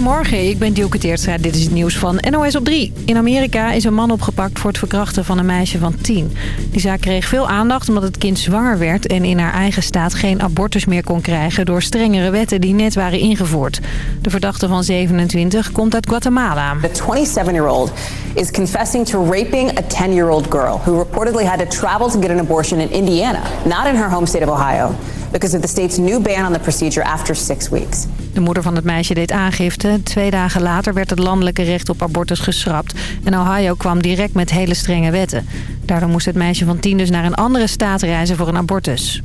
Goedemorgen, ik ben Dielke Teertstra. Dit is het nieuws van NOS op 3. In Amerika is een man opgepakt voor het verkrachten van een meisje van 10. Die zaak kreeg veel aandacht omdat het kind zwanger werd... en in haar eigen staat geen abortus meer kon krijgen... door strengere wetten die net waren ingevoerd. De verdachte van 27 komt uit Guatemala. The 27-year-old is confessing to raping a 10-year-old girl... who reportedly had to travel to get an abortion in Indiana, not in her home state of Ohio because of the state's new ban on the procedure after weeks. De moeder van het meisje deed aangifte. Twee dagen later werd het landelijke recht op abortus geschrapt. En Ohio kwam direct met hele strenge wetten. Daardoor moest het meisje van tien dus naar een andere staat reizen voor een abortus.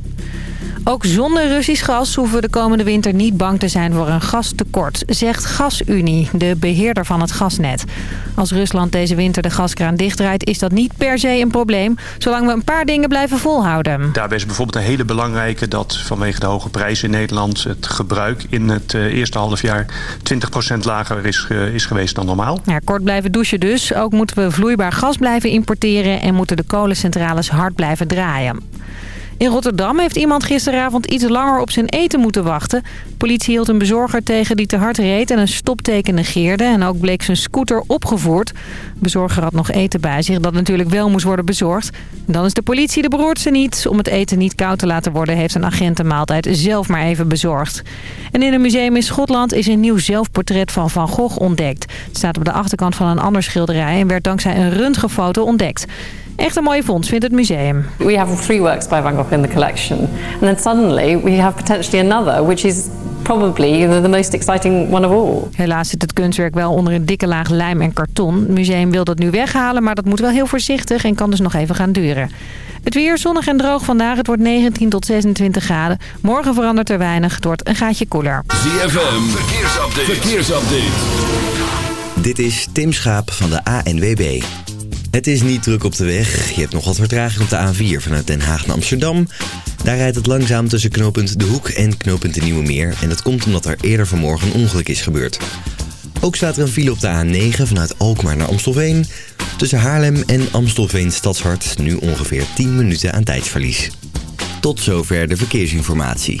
Ook zonder Russisch gas hoeven we de komende winter niet bang te zijn voor een gastekort, zegt GasUnie, de beheerder van het gasnet. Als Rusland deze winter de gaskraan dichtdraait, is dat niet per se een probleem, zolang we een paar dingen blijven volhouden. Daarbij is bijvoorbeeld een hele belangrijke dat vanwege de hoge prijzen in Nederland het gebruik in het eh, eerste half jaar 20% lager is, is geweest dan normaal. Ja, kort blijven douchen dus. Ook moeten we vloeibaar gas blijven importeren en moeten de kolencentrales hard blijven draaien. In Rotterdam heeft iemand gisteravond iets langer op zijn eten moeten wachten. politie hield een bezorger tegen die te hard reed en een stopteken negeerde. En ook bleek zijn scooter opgevoerd. De bezorger had nog eten bij zich dat natuurlijk wel moest worden bezorgd. Dan is de politie de beroerdste niet. Om het eten niet koud te laten worden heeft een agent de maaltijd zelf maar even bezorgd. En in een museum in Schotland is een nieuw zelfportret van Van Gogh ontdekt. Het staat op de achterkant van een ander schilderij en werd dankzij een röntgenfoto ontdekt. Echt een mooie vondst, vindt het museum. We have three works by Van Gogh in the collection. And then suddenly we have potentially another, which is probably the most exciting one of all. Helaas zit het kunstwerk wel onder een dikke laag lijm en karton. Het museum wil dat nu weghalen, maar dat moet wel heel voorzichtig en kan dus nog even gaan duren. Het weer zonnig en droog vandaag. Het wordt 19 tot 26 graden. Morgen verandert er weinig. Het wordt een gaatje koeler. ZFM, verkeersupdate. verkeersupdate. Dit is Tim Schaap van de ANWB. Het is niet druk op de weg. Je hebt nog wat vertraging op de A4 vanuit Den Haag naar Amsterdam. Daar rijdt het langzaam tussen knooppunt De Hoek en knooppunt De Nieuwe Meer. En dat komt omdat er eerder vanmorgen een ongeluk is gebeurd. Ook staat er een file op de A9 vanuit Alkmaar naar Amstelveen. Tussen Haarlem en Amstelveen Stadshart nu ongeveer 10 minuten aan tijdsverlies. Tot zover de verkeersinformatie.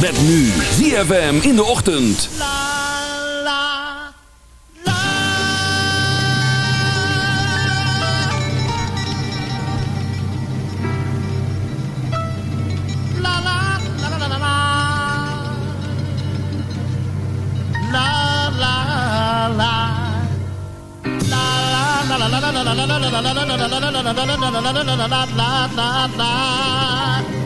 Met nu ZFM in de ochtend. la la la la la la la la la la la la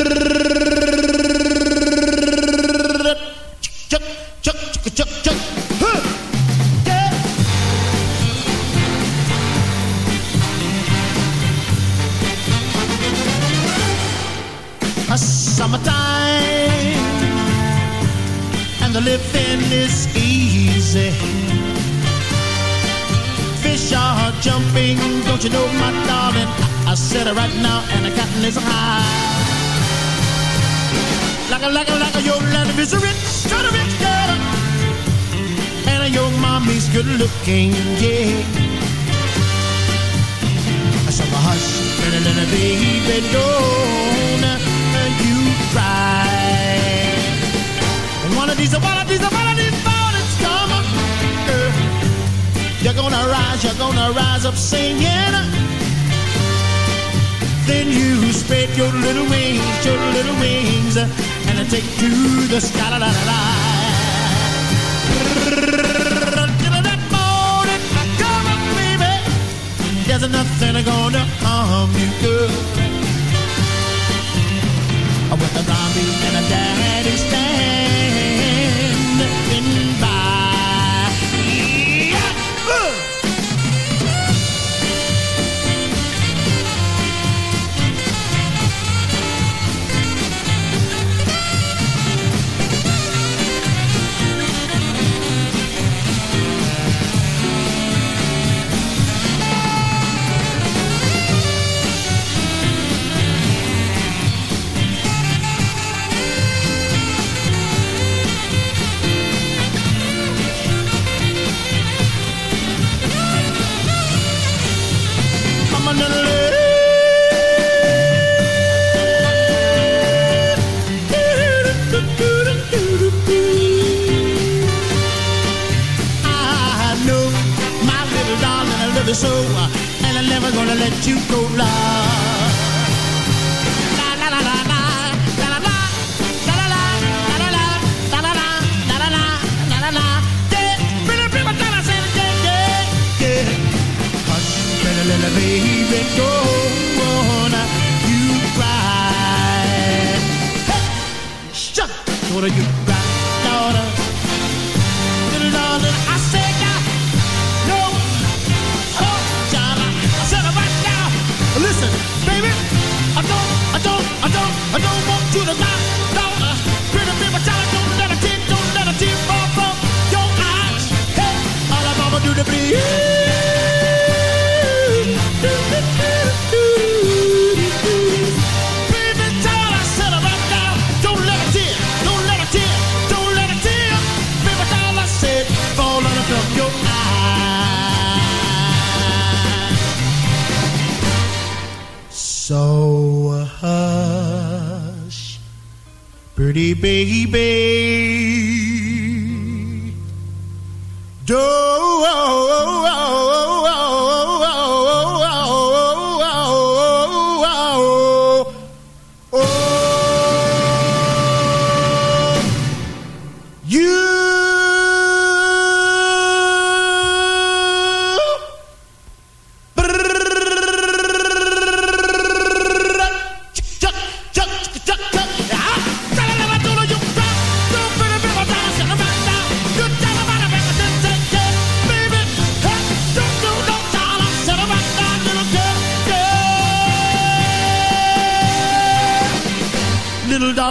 living is easy. Fish are jumping, don't you know, my darling? I, I said it right now, and the cotton is high. Like a, like a, like a, your land is rich, kind of rich girl. And your mommy's good looking, yeah. So hush, little, little baby, don't you cry of these, one of these mornings come. Uh, you're gonna rise, you're gonna rise up singing. Then you spread your little wings, your little wings, and take to the sky. La, la, la, la. That morning, come baby. There's nothing gonna harm you, girl. With a zombie and a daddy stand. so, and I'm never gonna let you go. love.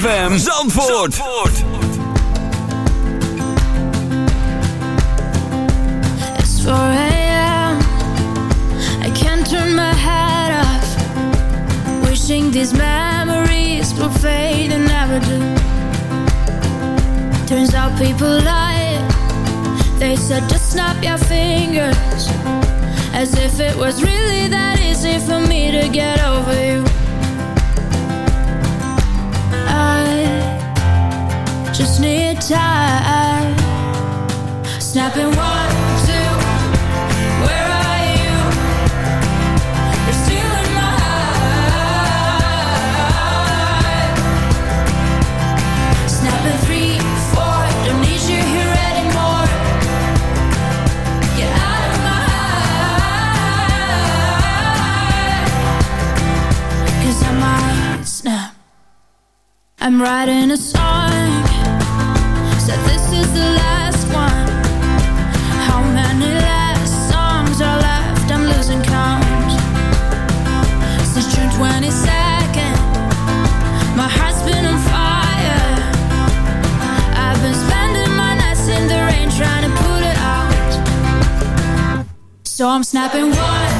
ZFM Zandvoort. Zandvoort. It's 4 a.m. I can't turn my head off. Wishing these memories will fade and never do. Turns out people lie. They said just snap your fingers. As if it was really that easy for me to get over you. Just need time. Snapping one, two. Where are you? You're my heart. Snapping three, four. Don't need you here anymore. Get out of my I might snap. I'm writing a song. So I'm snapping one,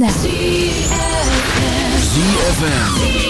Snap ZFM.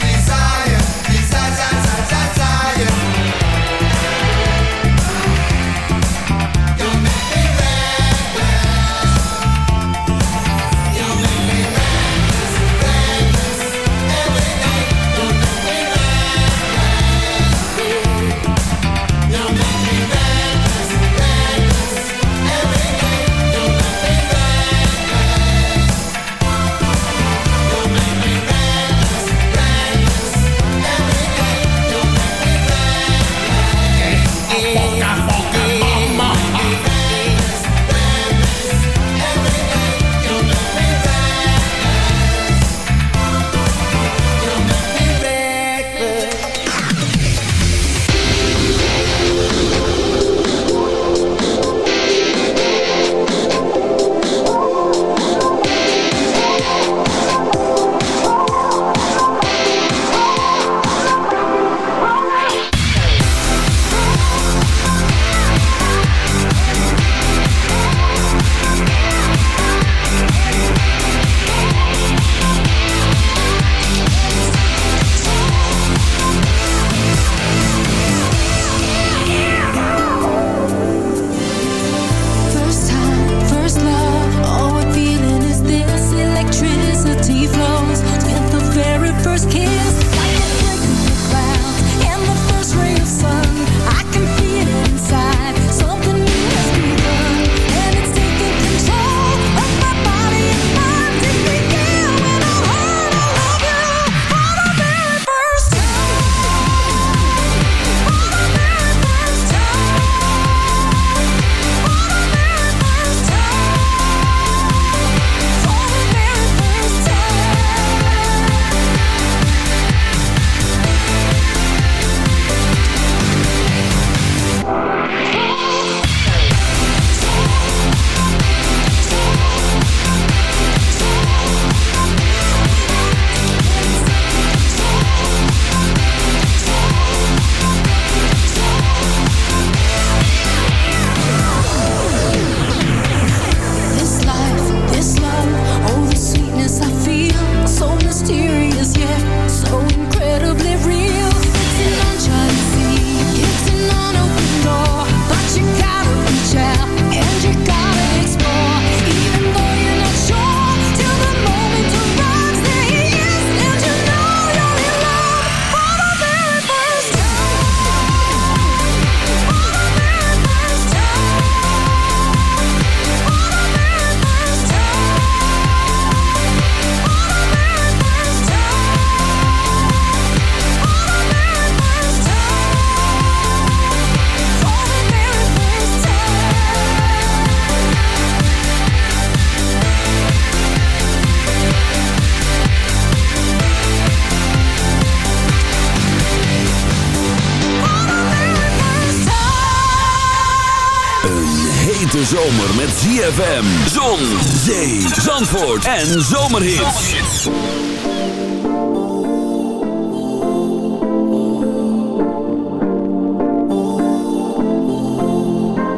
ZFM, Zon, Zee, Zandvoort en Zomerhits.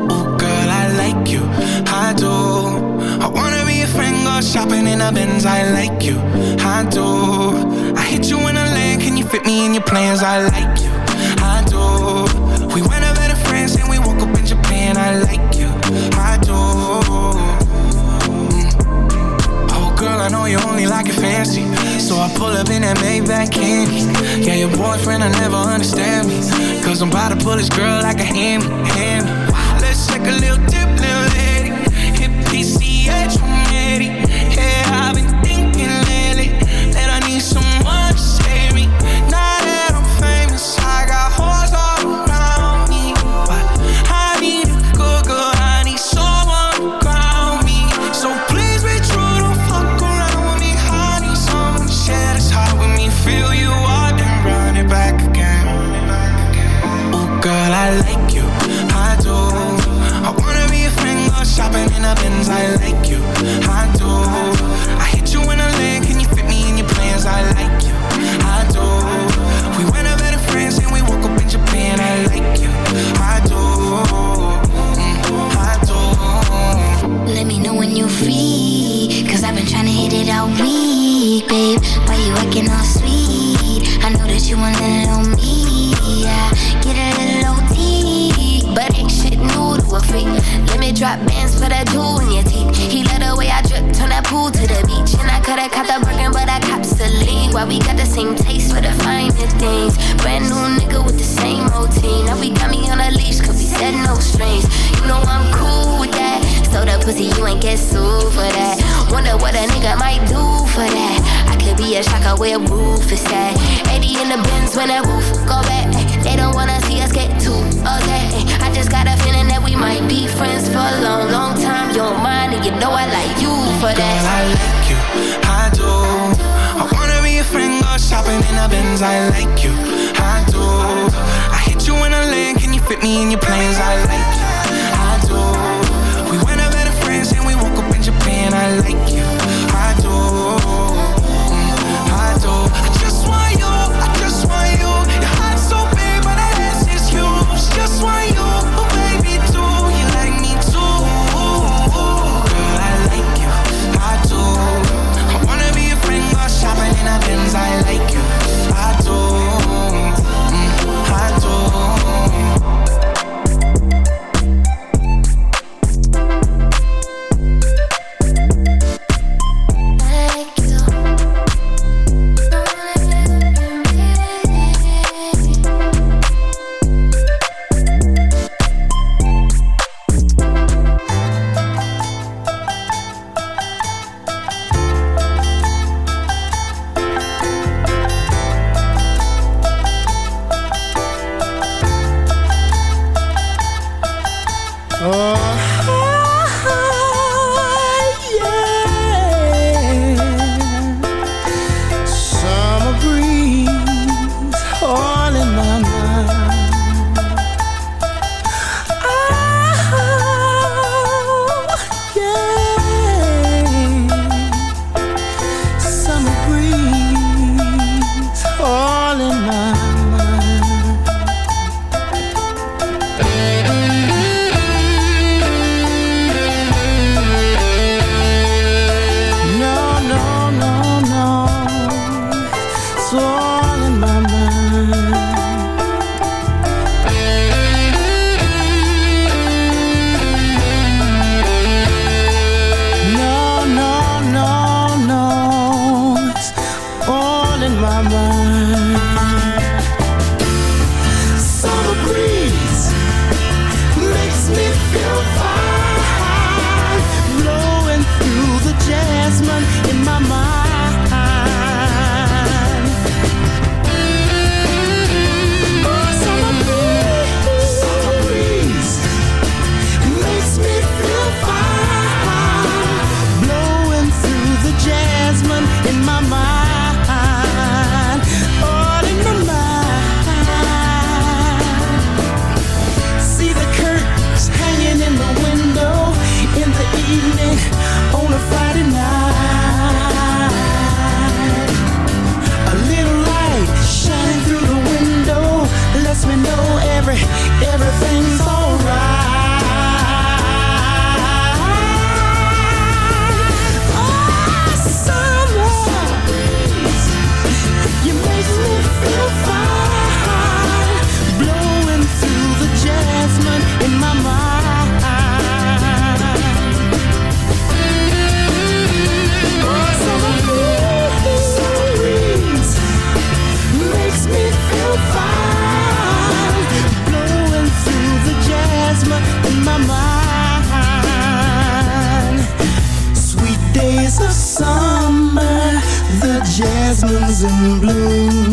Oh girl, I like you, I do. I wanna be a friend, go shopping in a Benz. I like you, I do. I hit you in a lane, can you fit me in your plans? I like you. I know you only like it fancy. So I pull up in that Maybach candy Yeah, your boyfriend, I never understand me. Cause I'm about to pull this girl like a hammy, hammy Let's take a little worry, everything's alright. In bloom.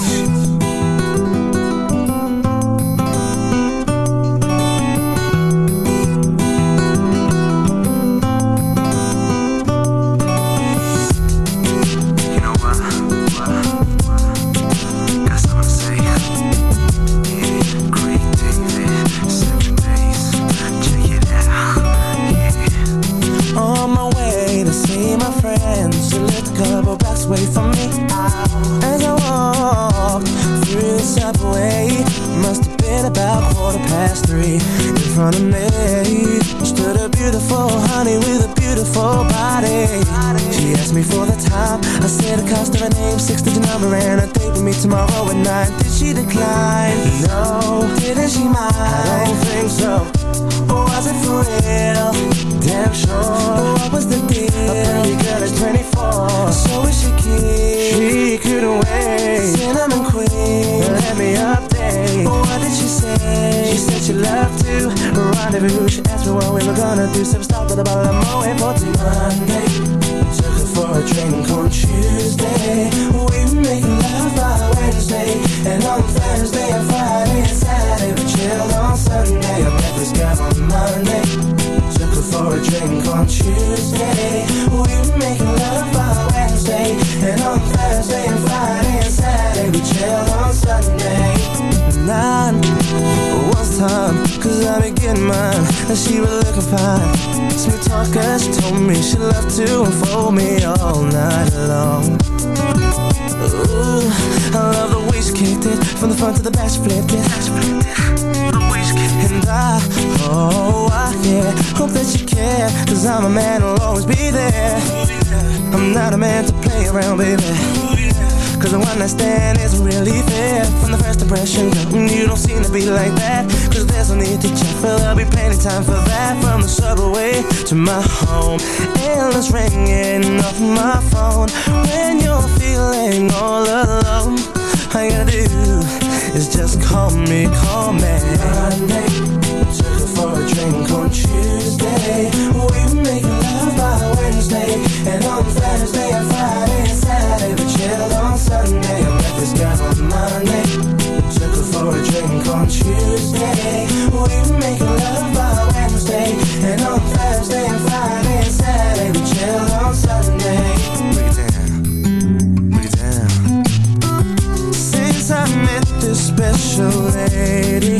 For a drink on Tuesday. We were making love by Wednesday. And on Thursday and Friday and Saturday we chilled on Sunday. Nine was time, cause I be getting mine. And she was looking fine. Smooth talker, she told me she loved to unfold me all night long. Ooh, I love the way she kicked it From the front to the back, she flipped it And I, oh, I, yeah Hope that you care Cause I'm a man who'll always be there. I'm not a man to play around, baby. Cause the one night stand isn't really fair. From the first impression, girl, you don't seem to be like that. Cause there's no need to check, but there'll be plenty time for that. From the subway to my home Endless ringing off my phone. When you're feeling all alone All you gotta do is just call me, call me. Monday, for a drink on Tuesday. We were making love by Wednesday. And on Thursday and Friday and Saturday, we chilled on Sunday. I met this girl on Monday. Took her for a drink on Tuesday. We were making love by Wednesday. And on Thursday and Friday and Saturday, we chilled on Sunday. Break it down. Break it down. Since I met this special lady.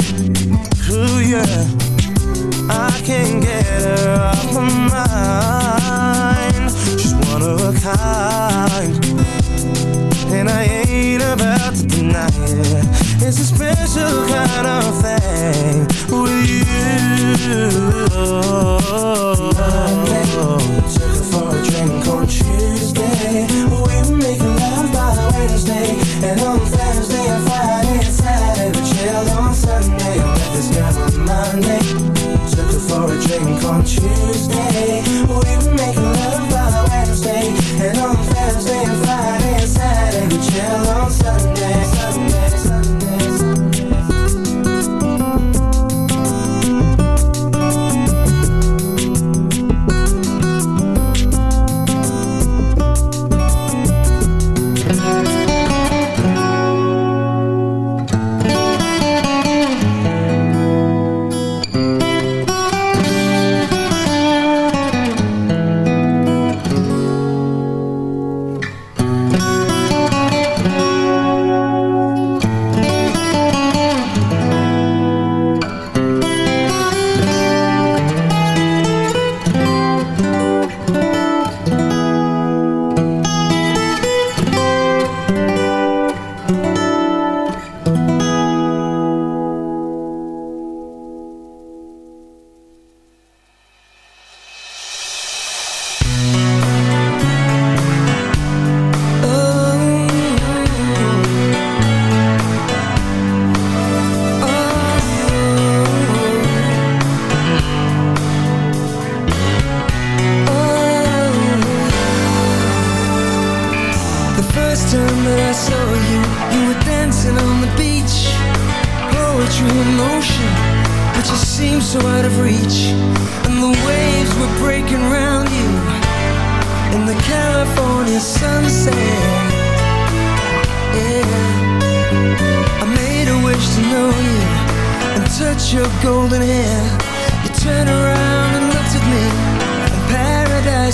Ooh, yeah can't get her off my mind. She's one of a kind. And I ain't about to deny it. It's a special kind of thing With you. Monday, took her for a drink on Tuesday We were making love by Wednesday And on Tuesday.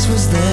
was there.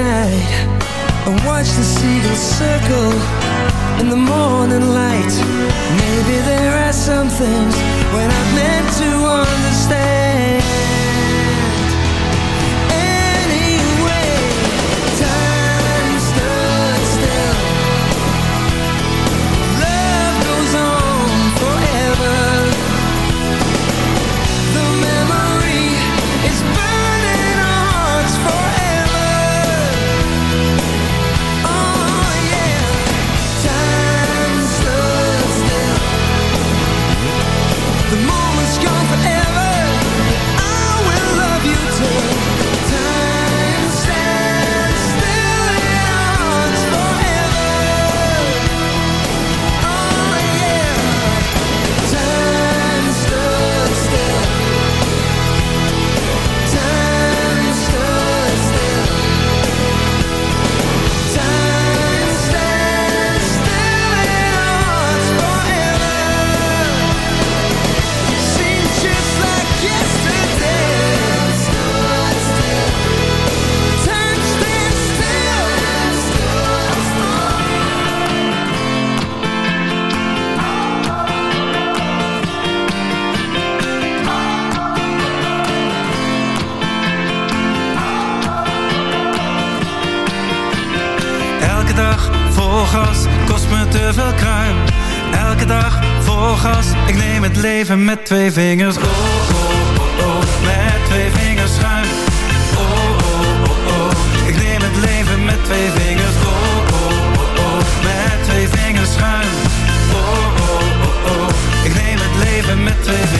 tonight Elke dag vol gas, kost me te veel kruim. Elke dag vol gas, ik neem het leven met twee vingers. Oh, oh, oh, oh, met twee vingers schuin. Oh, oh, oh, oh, ik neem het leven met twee vingers. Oh, oh, oh, oh, met twee vingers schuin. Oh, oh, oh, oh, ik neem het leven met twee vingers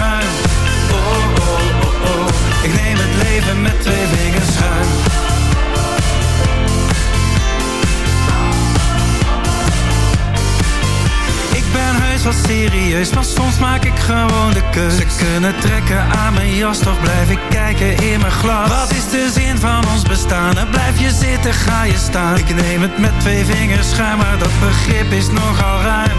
Oh, oh, oh, ik neem het leven met twee vingers schuin. Ik ben heus wel serieus, maar soms maak ik gewoon de keus. Ze kunnen trekken aan mijn jas, toch blijf ik kijken in mijn glas. Wat is de zin van ons bestaan? Dan blijf je zitten, ga je staan. Ik neem het met twee vingers schuin, maar dat begrip is nogal ruim.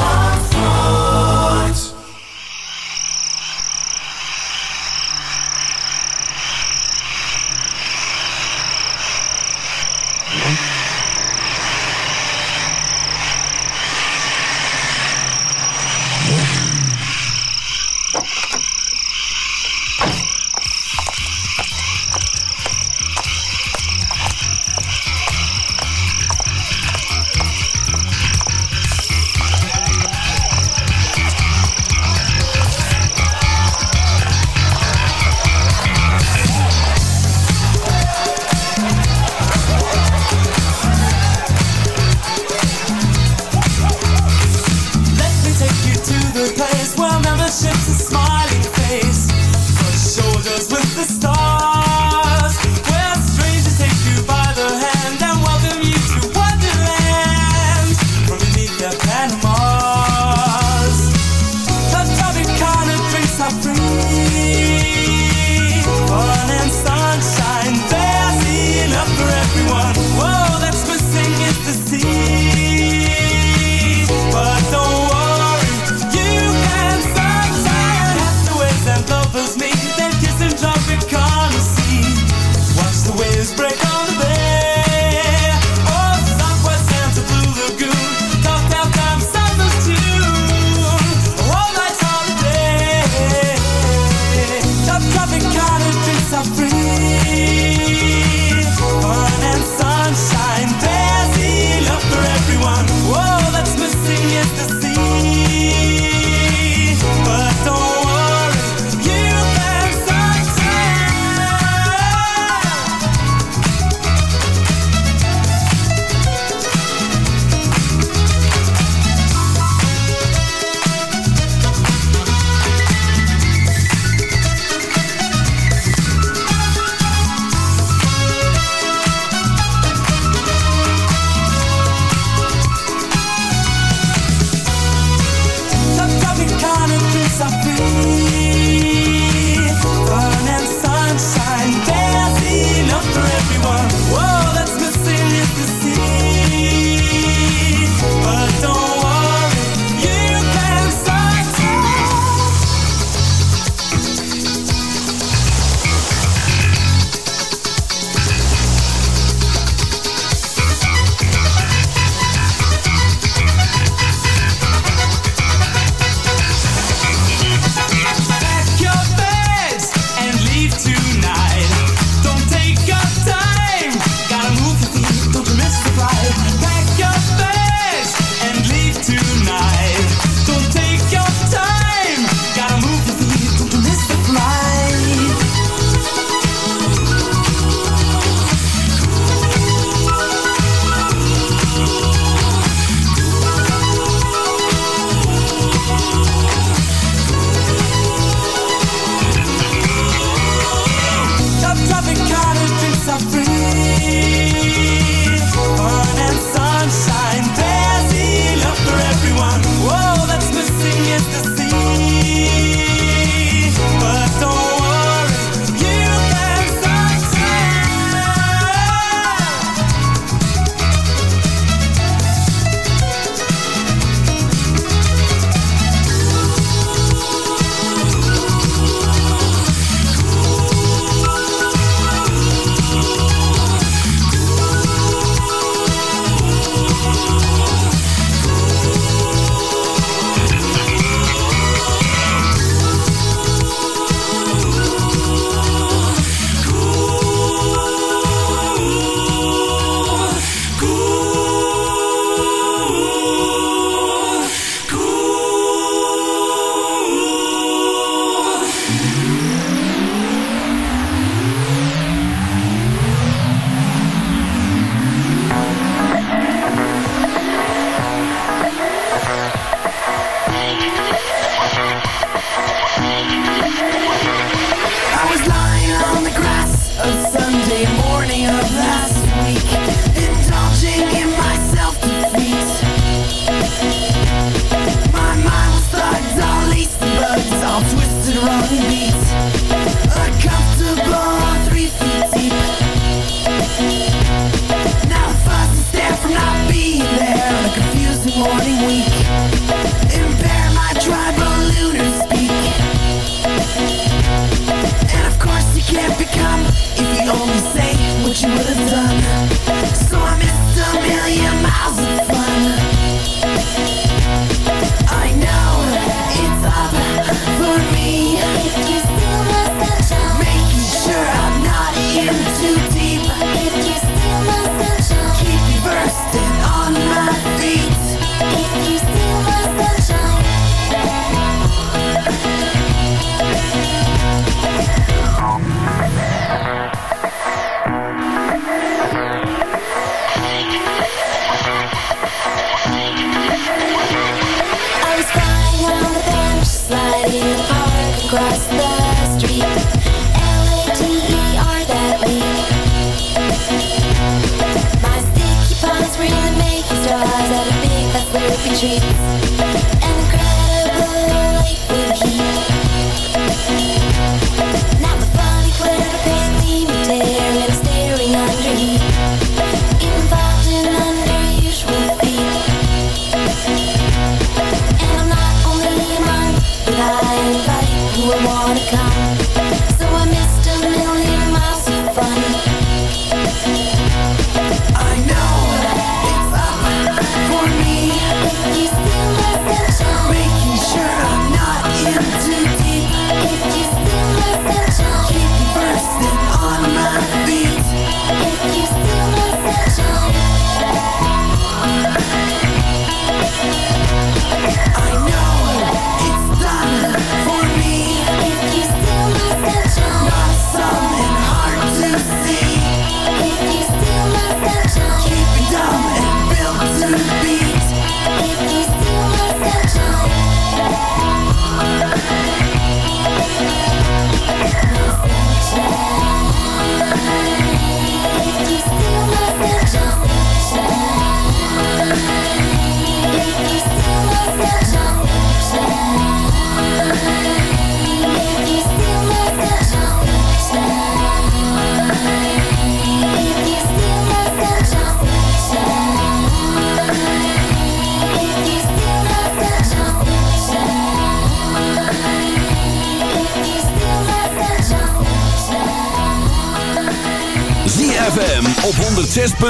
on these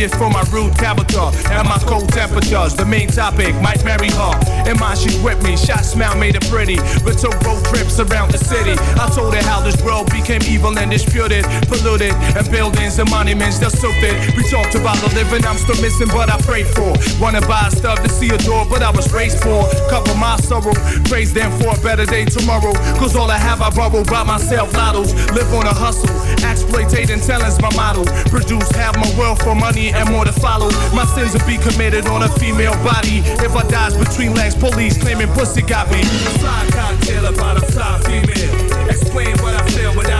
Need for my rude tabletop and my cold temperatures. The main topic might smile made her pretty. But took road trips around the city. I told her how this world became evil and disputed, polluted, and buildings and monuments that soaked it. We talked about the living I'm still missing, but I prayed for. Wanna buy stuff to see a door, but I was raised for. Cover my sorrow, praise them for a better day tomorrow. Cause all I have I borrow by myself, lottos. Live on a hustle, exploiting talents, my model. Produce, half my wealth for money and more to follow. My sins will be committed on a female body. If I dies between legs, police claiming pussy got me. Fly cocktail about a fly female. Explain what I feel without.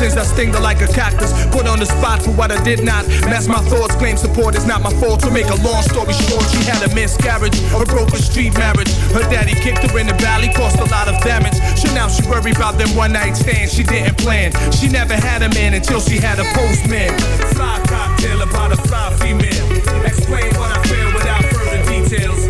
I stinged her like a cactus. Put on the spot for what I did not. Mess my thoughts, claim support is not my fault. To make a long story short, she had a miscarriage, a broken street marriage. Her daddy kicked her in the valley, caused a lot of damage. So now she worry about them one night stands she didn't plan. She never had a man until she had a postman. Fly cocktail about a fly female. Explain what I feel without further details.